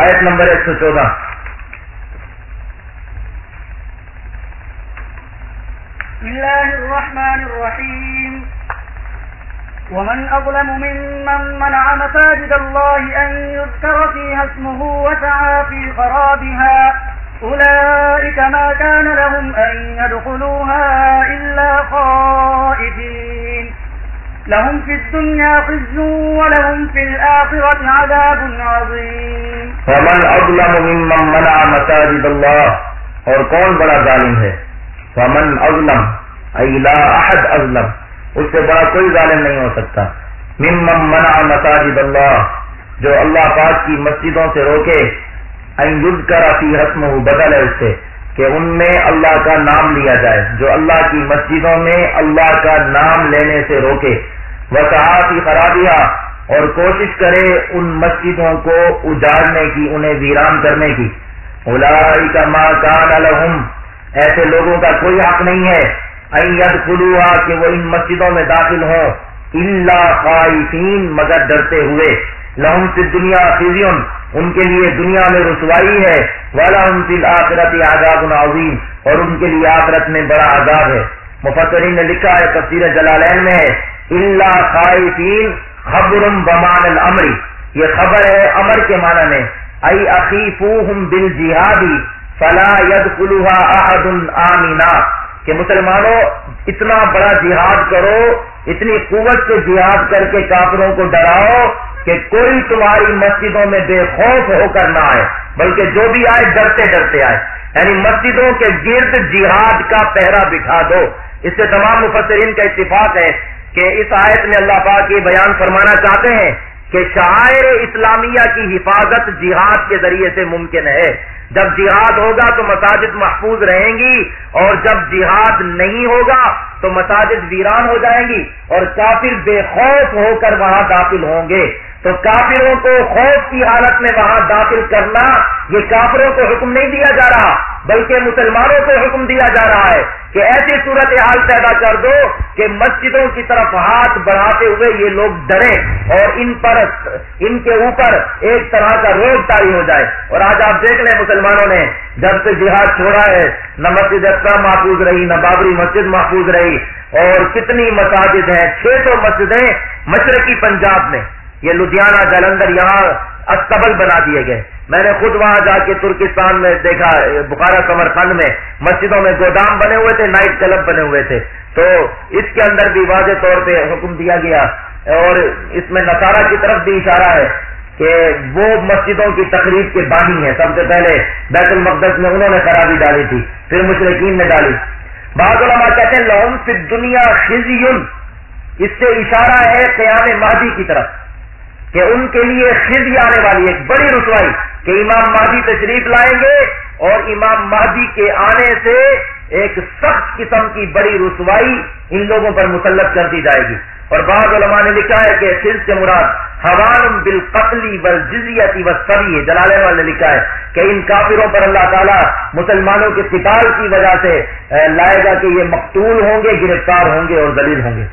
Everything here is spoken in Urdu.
آیت نمبر سو چودہ۔ بسم الله الرحمن الرحيم ومن أظلم ممن منع مساجد الله أن يذكر فيها اسمه وسعى في خرابها أولئك ما كان لهم أن يدخلوها إلا خائفين لهم في الدنيا خزن ولهم في الآخرة عذاب عظيم ومن اظلم ممن منع مساجد اللہ اور کون بڑا ظالم ہے؟ ومن اظلم ای لا احد اظلم اس سے بڑا کوئی ظالم نہیں ہو سکتا۔ ممن منع مساجد اللہ جو اللہ پاک کی مسجدوں سے روکے این یذکر فی حسمہ بدل ہے اس سے کہ ان میں اللہ کا نام لیا جائے۔ جو اللہ کی مسجدوں میں اللہ کا نام لینے سے روکے۔ وہ کی خرابیہ اور کوشش کرے ان مسجدوں کو اجاڑنے کی، انہیں ویران کرنے کی۔ اولئک ما کان لهم ایسے لوگوں کا کوئی حق نہیں ہے۔ ان يدخلوها کہ وہ ان مسجدوں میں داخل ہوں۔ الا خائفین، مگر ڈرتے ہوئے۔ لهم فی الدنیا خزي ان کے لیے دنیا میں رسوائی ہے۔ ولهم فی الاخرۃ عذاب عظیم۔ اور ان کے لیے آخرت میں بڑا عذاب ہے۔ مفسرین نے لکھا ہے، تفسیر جلالین میں ہے۔ الا خائفین خبر بمان الامر. یہ خبر ہے امر کے معنی میں. ای اخیفوہم بالجہادی فلا يدخلها احد آمنا. کہ مسلمانوں، اتنا بڑا جہاد کرو، اتنی قوت سے جہاد کر کے کافروں کو ڈراؤ کہ کوئی تمہاری مسجدوں میں بے خوف ہو کر نہ آئے، بلکہ جو بھی آئے ڈرتے ڈرتے آئے. یعنی مسجدوں کے گرد جہاد کا پہرا بٹھا دو. اس سے تمام مفسرین کا اتفاق ہے کہ اس آیت میں اللہ پاک یہ بیان فرمانا چاہتے ہیں کہ شاعر اسلامیہ کی حفاظت جہاد کے ذریعے سے ممکن ہے۔ جب جہاد ہوگا تو مساجد محفوظ رہیں گی اور جب جہاد نہیں ہوگا تو مساجد ویران ہو جائیں گی اور کافر بے خوف ہو کر وہاں داخل ہوں گے۔ تو کافروں کو خوف کی حالت میں وہاں داخل کرنا یہ کافروں کو حکم نہیں دیا جا رہا، بلکہ مسلمانوں کو حکم دیا جا رہا ہے کہ ایسی صورت حال پیدا کر دو کہ مسجدوں کی طرف ہاتھ بڑھاتے ہوئے یہ لوگ ڈریں اور ان پر، ان کے اوپر ایک طرح کا روز تاری ہو جائے۔ اور آج آپ دیکھ لیں مسلمانوں نے جب سے جہاد چھوڑا ہے، نہ مسجد اقسا محفوظ رہی، نہ بابری مسجد محفوظ رہی۔ اور کتنی مساجد ہیں، چھ سو مسجدیں مشرقی پنجاب میں۔ یہ لدھیانہ جلندر یہاں استبل بنا دیے گئے۔ میں نے خود وہاں جا کے ترکستان میں دیکھا، بخارا کمر خند میں مسجدوں میں گودام بنے ہوئے تھے، نائٹ کلب بنے ہوئے تھے۔ تو اس کے اندر بھی واضح طور پہ حکم دیا گیا۔ اور اس میں نصارہ کی طرف بھی اشارہ ہے کہ وہ مسجدوں کی تقریب کے بانی ہیں۔ سب سے پہلے بیت المقدس میں انہوں نے خرابی ڈالی تھی، پھر مشرقین نے ڈالی۔ بعض علماء کہتے ہیں، لہم فی دنیا خزیون اس سے اشارہ ہے قیام مہدی کی طرف۔ کہ ان کے لیے خزی آنے والی ایک بڑی رسوائی کہ امام مہدی تشریف لائیں گے اور امام مہدی کے آنے سے ایک سخت قسم کی بڑی رسوائی ان لوگوں پر مسلط کر دی جائے گی۔ اور بعض علماء نے لکھا ہے کہ خز سے مراد حوان بال قتلی بل جزیتی و سبھی جلالے والے نے لکھا ہے کہ ان کافروں پر اللہ تعالیٰ مسلمانوں کے قتال کی وجہ سے لائے گا کہ یہ مقتول ہوں گے، گرفتار ہوں گے اور دلیل ہوں گے۔